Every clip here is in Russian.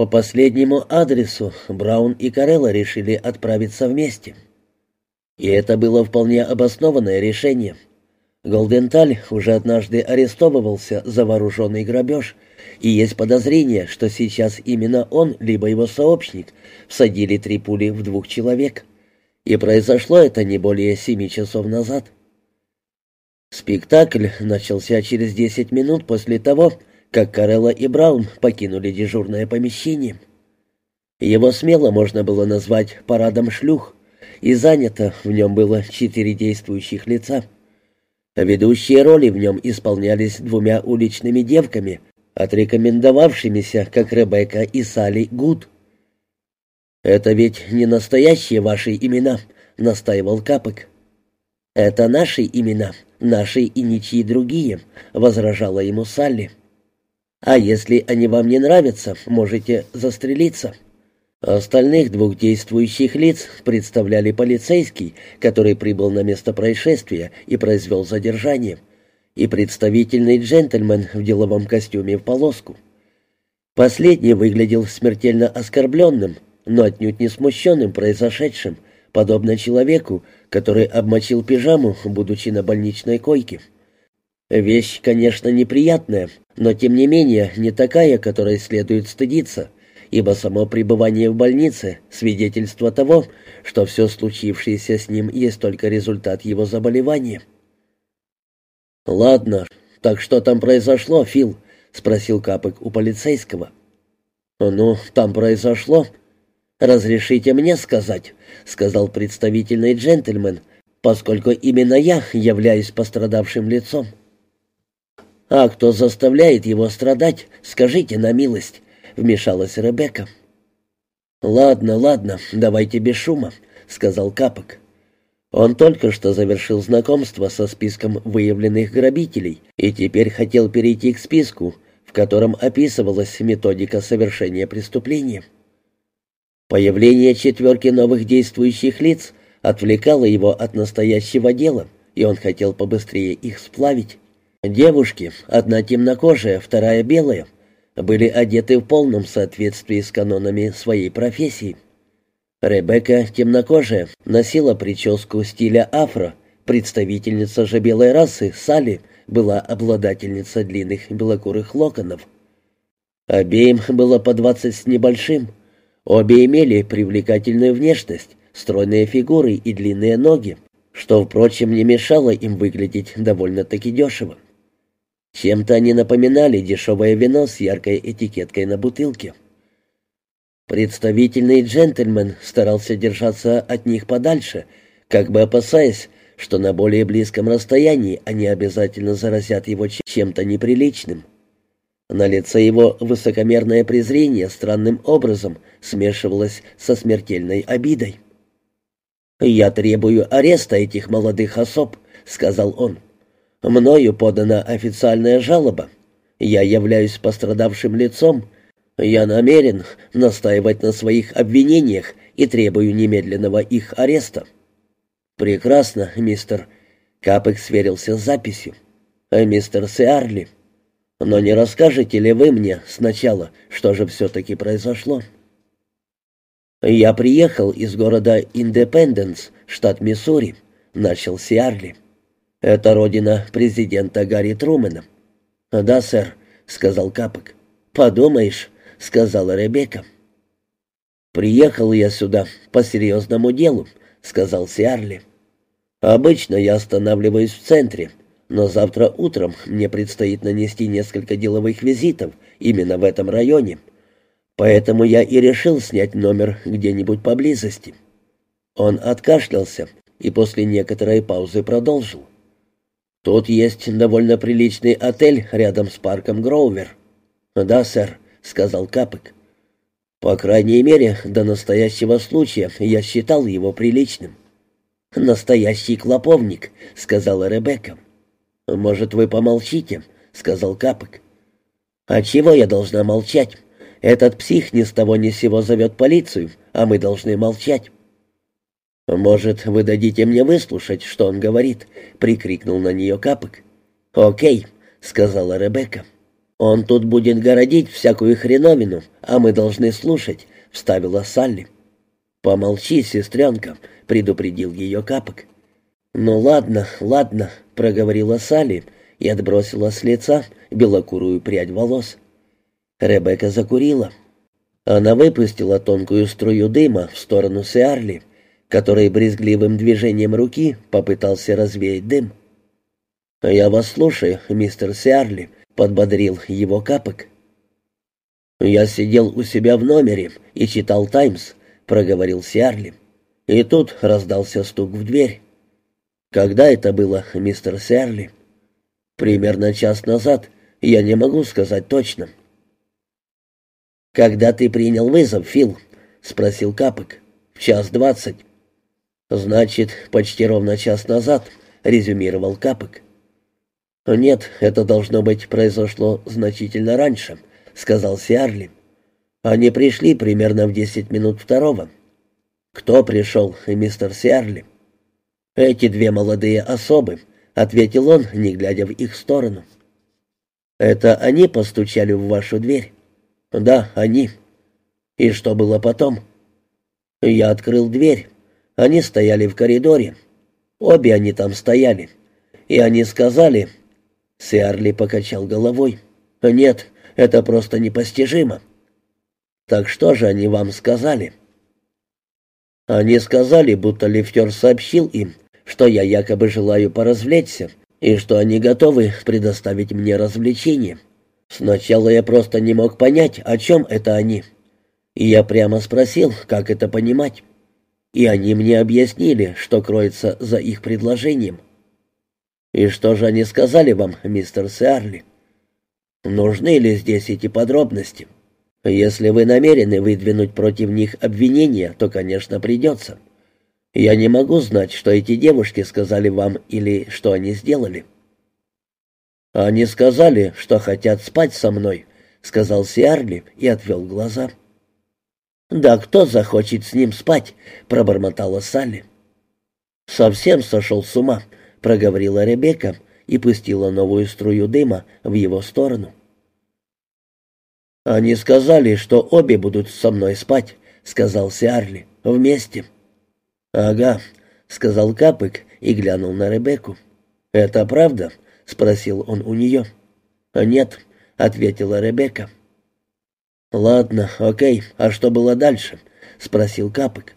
По последнему адресу Браун и Карелла решили отправиться вместе. И это было вполне обоснованное решение. Голденталь уже однажды арестовывался за вооруженный грабеж, и есть подозрение, что сейчас именно он, либо его сообщник, всадили три пули в двух человек. И произошло это не более семи часов назад. Спектакль начался через десять минут после того, как Карелла и Браун покинули дежурное помещение. Его смело можно было назвать «парадом шлюх», и занято в нем было четыре действующих лица. Ведущие роли в нем исполнялись двумя уличными девками, отрекомендовавшимися, как Ребекка и Салли Гуд. «Это ведь не настоящие ваши имена», — настаивал Капок. «Это наши имена, наши и ничьи другие», — возражала ему Салли. А если они вам не нравятся, можете застрелиться. Остальных двух действующих лиц представляли полицейский, который прибыл на место происшествия и произвел задержание, и представительный джентльмен в деловом костюме в полоску. Последний выглядел смертельно оскорбленным, но отнюдь не смущенным произошедшим, подобно человеку, который обмочил пижаму, будучи на больничной койке. Вещь, конечно, неприятная, но тем не менее не такая, которой следует стыдиться, ибо само пребывание в больнице — свидетельство того, что все случившееся с ним есть только результат его заболевания. «Ладно, так что там произошло, Фил?» — спросил Капок у полицейского. «Ну, там произошло. Разрешите мне сказать», — сказал представительный джентльмен, поскольку именно я являюсь пострадавшим лицом. «А кто заставляет его страдать, скажите на милость», — вмешалась Ребекка. «Ладно, ладно, давайте без шума», — сказал Капок. Он только что завершил знакомство со списком выявленных грабителей и теперь хотел перейти к списку, в котором описывалась методика совершения преступления. Появление четверки новых действующих лиц отвлекало его от настоящего дела, и он хотел побыстрее их сплавить. Девушки, одна темнокожая, вторая белая, были одеты в полном соответствии с канонами своей профессии. Ребекка, темнокожая, носила прическу стиля афро, представительница же белой расы, Салли, была обладательница длинных белокурых локонов. Обеим было по двадцать с небольшим. Обе имели привлекательную внешность, стройные фигуры и длинные ноги, что, впрочем, не мешало им выглядеть довольно-таки дешево. Чем-то они напоминали дешевое вино с яркой этикеткой на бутылке. Представительный джентльмен старался держаться от них подальше, как бы опасаясь, что на более близком расстоянии они обязательно заразят его чем-то неприличным. На лице его высокомерное презрение странным образом смешивалось со смертельной обидой. «Я требую ареста этих молодых особ», — сказал он. Мною подана официальная жалоба. Я являюсь пострадавшим лицом. Я намерен настаивать на своих обвинениях и требую немедленного их ареста». «Прекрасно, мистер». Капек сверился с записью. «Э, «Мистер Сиарли, но не расскажете ли вы мне сначала, что же все-таки произошло?» «Я приехал из города Индепенденс, штат Миссури», — начал Сиарли. «Это родина президента Гарри Трумэна». «Да, сэр», — сказал Капок. «Подумаешь», — сказала Ребекка. «Приехал я сюда по серьезному делу», — сказал Сиарли. «Обычно я останавливаюсь в центре, но завтра утром мне предстоит нанести несколько деловых визитов именно в этом районе, поэтому я и решил снять номер где-нибудь поблизости». Он откашлялся и после некоторой паузы продолжил. Тут есть довольно приличный отель рядом с парком Гроувер. Да, сэр, сказал Капек. По крайней мере, до настоящего случая я считал его приличным. Настоящий клоповник, сказала Ребекка. Может, вы помолчите, сказал Капек. А чего я должна молчать? Этот псих ни с того ни с сего зовет полицию, а мы должны молчать. «Может, вы дадите мне выслушать, что он говорит?» — прикрикнул на нее Капок. «Окей», — сказала Ребекка. «Он тут будет городить всякую хреновину, а мы должны слушать», — вставила Салли. «Помолчи, сестренка», — предупредил ее Капок. «Ну ладно, ладно», — проговорила Салли и отбросила с лица белокурую прядь волос. Ребекка закурила. Она выпустила тонкую струю дыма в сторону Сиарли, который брезгливым движением руки попытался развеять дым. «Я вас слушаю, мистер Сиарли», — подбодрил его Капок. «Я сидел у себя в номере и читал «Таймс», — проговорил Сиарли. И тут раздался стук в дверь. «Когда это было, мистер Серли?» «Примерно час назад. Я не могу сказать точно». «Когда ты принял вызов, Фил?» — спросил Капок. «В час двадцать». «Значит, почти ровно час назад», — резюмировал Капок. «Нет, это должно быть произошло значительно раньше», — сказал Сиарли. «Они пришли примерно в десять минут второго». «Кто пришел, мистер Сиарли?» «Эти две молодые особы», — ответил он, не глядя в их сторону. «Это они постучали в вашу дверь?» «Да, они». «И что было потом?» «Я открыл дверь. Они стояли в коридоре. Обе они там стояли. И они сказали...» Сиарли покачал головой. «Нет, это просто непостижимо». «Так что же они вам сказали?» Они сказали, будто лифтер сообщил им, что я якобы желаю поразвлечься и что они готовы предоставить мне развлечение. Сначала я просто не мог понять, о чем это они. И я прямо спросил, как это понимать. И они мне объяснили, что кроется за их предложением. И что же они сказали вам, мистер Сиарли? Нужны ли здесь эти подробности? Если вы намерены выдвинуть против них обвинения, то, конечно, придется. Я не могу знать, что эти девушки сказали вам или что они сделали. Они сказали, что хотят спать со мной, сказал Сиарли и отвел глаза. Да кто захочет с ним спать, пробормотала Салли. Совсем сошел с ума, проговорила Ребекка и пустила новую струю дыма в его сторону. Они сказали, что обе будут со мной спать, сказал Сиарли. Вместе. «Ага», — сказал Капык и глянул на Ребекку. «Это правда?» — спросил он у нее. «Нет», — ответила Ребекка. «Ладно, окей, а что было дальше?» — спросил Капык.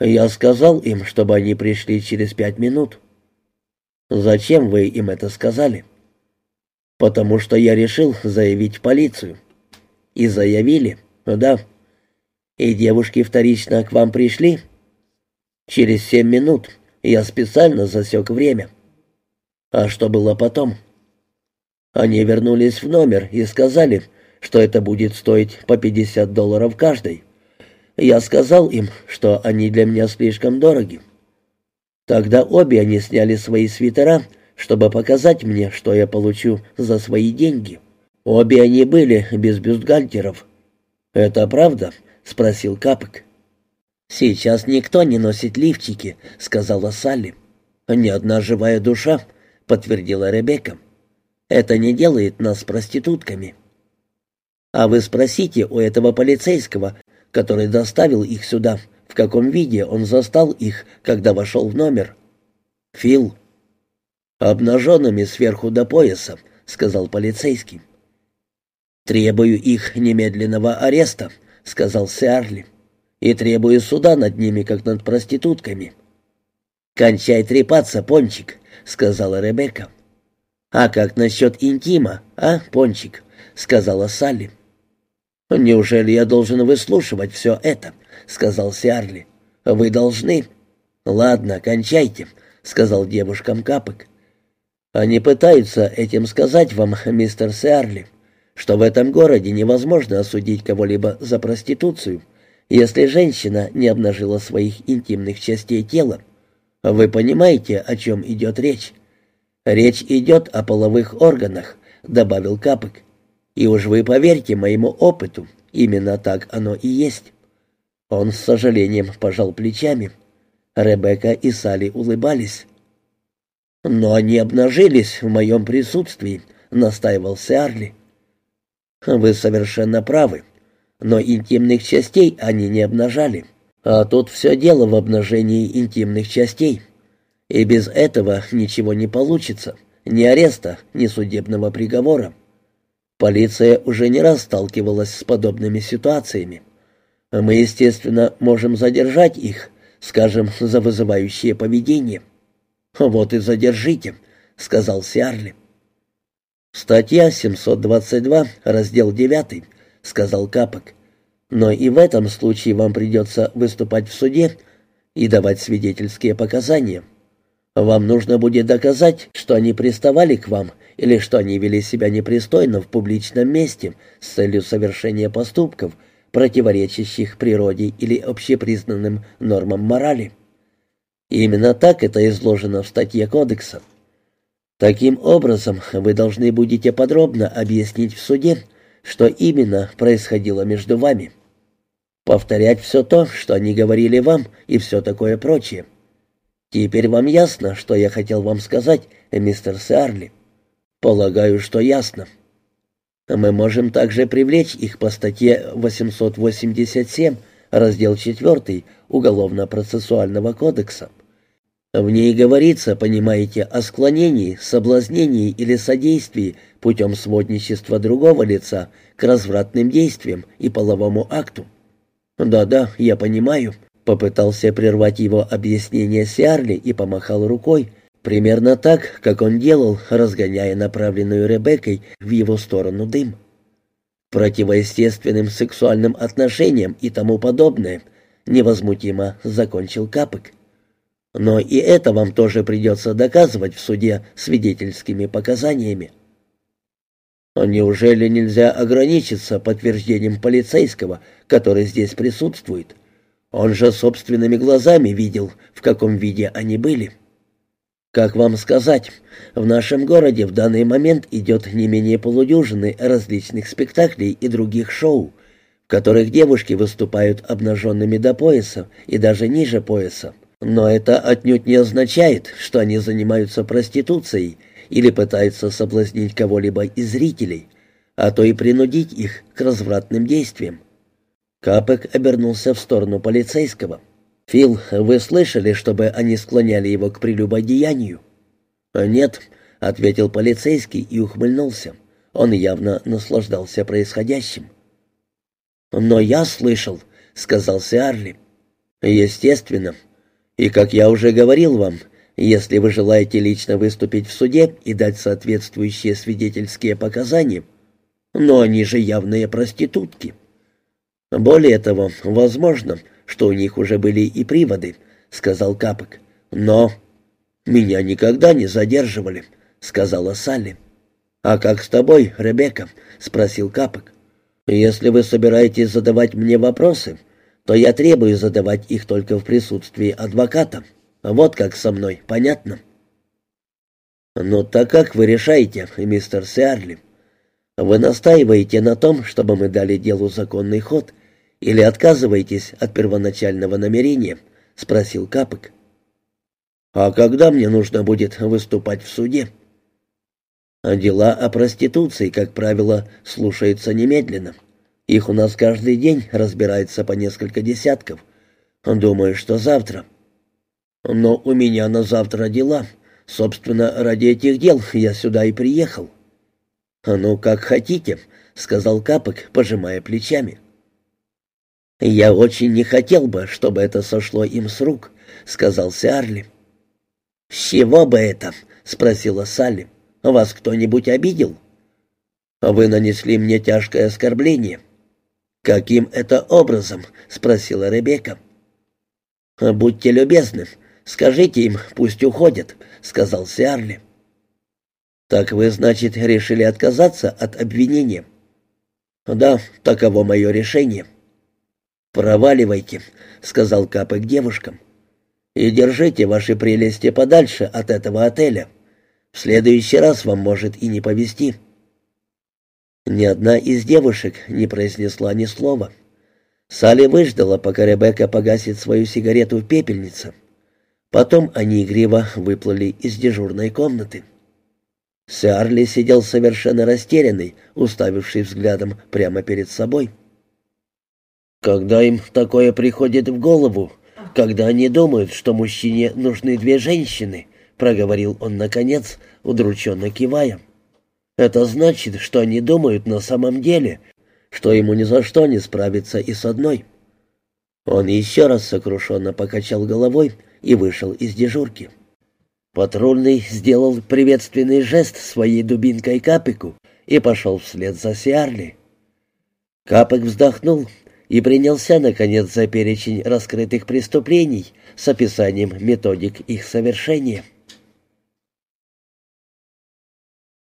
«Я сказал им, чтобы они пришли через пять минут». «Зачем вы им это сказали?» «Потому что я решил заявить в полицию». «И заявили?» «Да». «И девушки вторично к вам пришли?» Через семь минут я специально засек время. А что было потом? Они вернулись в номер и сказали, что это будет стоить по 50 долларов каждый. Я сказал им, что они для меня слишком дороги. Тогда обе они сняли свои свитера, чтобы показать мне, что я получу за свои деньги. Обе они были без бюстгальтеров. «Это правда?» — спросил Капок. «Сейчас никто не носит лифчики», — сказала Салли. «Ни одна живая душа», — подтвердила Ребекка. «Это не делает нас проститутками». «А вы спросите у этого полицейского, который доставил их сюда, в каком виде он застал их, когда вошел в номер». «Фил». «Обнаженными сверху до пояса», — сказал полицейский. «Требую их немедленного ареста», — сказал Сиарли и требую суда над ними, как над проститутками». «Кончай трепаться, Пончик», — сказала Ребекка. «А как насчет интима, а, Пончик?» — сказала Салли. «Неужели я должен выслушивать все это?» — сказал Сиарли. «Вы должны». «Ладно, кончайте», — сказал девушкам Капок. «Они пытаются этим сказать вам, мистер Сиарли, что в этом городе невозможно осудить кого-либо за проституцию, если женщина не обнажила своих интимных частей тела. Вы понимаете, о чем идет речь? Речь идет о половых органах, добавил Капок. И уж вы поверьте моему опыту, именно так оно и есть. Он с сожалением пожал плечами. Ребекка и Салли улыбались. «Но они обнажились в моем присутствии», — настаивал Сиарли. «Вы совершенно правы, но интимных частей они не обнажали, а тут все дело в обнажении интимных частей, и без этого ничего не получится, ни ареста, ни судебного приговора. Полиция уже не раз сталкивалась с подобными ситуациями. Мы, естественно, можем задержать их, скажем, за вызывающее поведение». «Вот и задержите», — сказал Сиарли. «Статья 722, раздел 9», — сказал Капок. «Но и в этом случае вам придется выступать в суде и давать свидетельские показания. Вам нужно будет доказать, что они приставали к вам или что они вели себя непристойно в публичном месте с целью совершения поступков, противоречащих природе или общепризнанным нормам морали». Именно так это изложено в статье кодекса. Таким образом, вы должны будете подробно объяснить в суде, что именно происходило между вами. Повторять все то, что они говорили вам, и все такое прочее. Теперь вам ясно, что я хотел вам сказать, мистер Сарли? Полагаю, что ясно. Мы можем также привлечь их по статье 887, раздел 4 Уголовно-процессуального кодекса. В ней говорится, понимаете, о склонении, соблазнении или содействии путем сводничества другого лица к развратным действиям и половому акту. «Да-да, я понимаю», — попытался прервать его объяснение Сиарли и помахал рукой, примерно так, как он делал, разгоняя направленную Ребеккой в его сторону дым. Противоестественным сексуальным отношениям и тому подобное невозмутимо закончил Капок. Но и это вам тоже придется доказывать в суде свидетельскими показаниями. Неужели нельзя ограничиться подтверждением полицейского, который здесь присутствует? Он же собственными глазами видел, в каком виде они были. Как вам сказать, в нашем городе в данный момент идет не менее полудюжины различных спектаклей и других шоу, в которых девушки выступают обнаженными до пояса и даже ниже пояса. Но это отнюдь не означает, что они занимаются проституцией или пытаются соблазнить кого-либо из зрителей, а то и принудить их к развратным действиям. Капек обернулся в сторону полицейского. «Фил, вы слышали, чтобы они склоняли его к прелюбодеянию?» «Нет», — ответил полицейский и ухмыльнулся. Он явно наслаждался происходящим. «Но я слышал», — сказал Сиарли. «Естественно. И, как я уже говорил вам, если вы желаете лично выступить в суде и дать соответствующие свидетельские показания, но они же явные проститутки. Более того, возможно, что у них уже были и приводы, сказал Капок. Но меня никогда не задерживали, сказала Салли. А как с тобой, Ребекка? спросил Капок. Если вы собираетесь задавать мне вопросы, то я требую задавать их только в присутствии адвоката. Вот как со мной, понятно? Ну так как вы решаете, мистер Сиарли? Вы настаиваете на том, чтобы мы дали делу законный ход, или отказываетесь от первоначального намерения? спросил Капок. А когда мне нужно будет выступать в суде? Дела о проституции, как правило, слушаются немедленно. Их у нас каждый день разбирается по несколько десятков. Думаю, что завтра. Но у меня на завтра дела. Собственно, ради этих дел я сюда и приехал. Ну, как хотите, сказал Капок, пожимая плечами. Я очень не хотел бы, чтобы это сошло им с рук, сказал Сарли. С чего бы это? спросила Салли. Вас кто-нибудь обидел? Вы нанесли мне тяжкое оскорбление. «Каким это образом?» — спросила Ребекка. «Будьте любезны, скажите им, пусть уходят», — сказал Сиарли. «Так вы, значит, решили отказаться от обвинения?» «Да, таково мое решение». «Проваливайте», — сказал Капы девушкам. «И держите ваши прелести подальше от этого отеля. В следующий раз вам может и не повезти». Ни одна из девушек не произнесла ни слова. Салли выждала, пока Ребекка погасит свою сигарету в пепельнице. Потом они игриво выплыли из дежурной комнаты. Сиарли сидел совершенно растерянный, уставивший взглядом прямо перед собой. Когда им такое приходит в голову, когда они думают, что мужчине нужны две женщины, проговорил он наконец, удрученно кивая. Это значит, что они думают на самом деле, что ему ни за что не справиться и с одной. Он еще раз сокрушенно покачал головой и вышел из дежурки. Патрульный сделал приветственный жест своей дубинкой Капику и пошел вслед за Сиарли. Капик вздохнул и принялся, наконец, за перечень раскрытых преступлений с описанием методик их совершения.